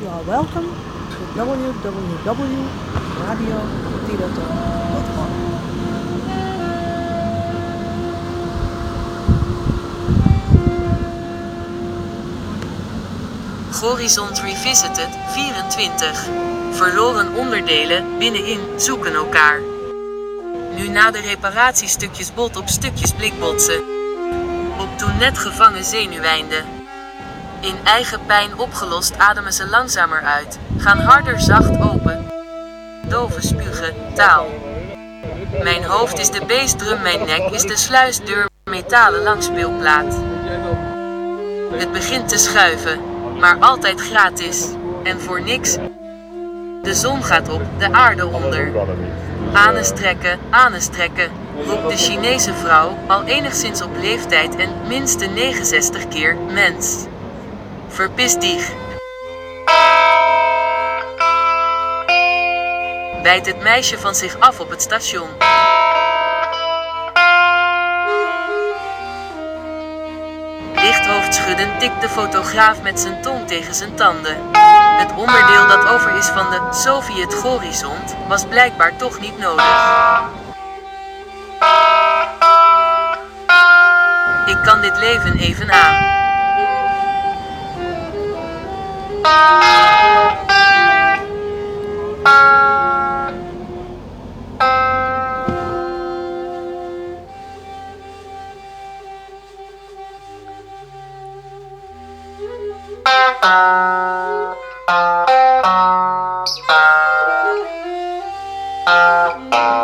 You are welcome to www.radiotiraton.com. Horizont Revisited 24. Verloren onderdelen binnenin zoeken elkaar. Nu na de reparatiestukjes bot op stukjes blik botsen. Op toen net gevangen zenuwijnden. In eigen pijn opgelost ademen ze langzamer uit, gaan harder zacht open. Dove spugen, taal. Mijn hoofd is de beestdrum, mijn nek is de sluisdeur, metalen langspeelplaat. Het begint te schuiven, maar altijd gratis. En voor niks. De zon gaat op, de aarde onder. Anes trekken, anes trekken, roept de Chinese vrouw, al enigszins op leeftijd en minste 69 keer mens. Verpis. Bijt het meisje van zich af op het station. Lichthoofd schudden tikt de fotograaf met zijn tong tegen zijn tanden. Het onderdeel dat over is van de Sovjet-horizont was blijkbaar toch niet nodig. Ik kan dit leven even aan. Thank uh you. -huh.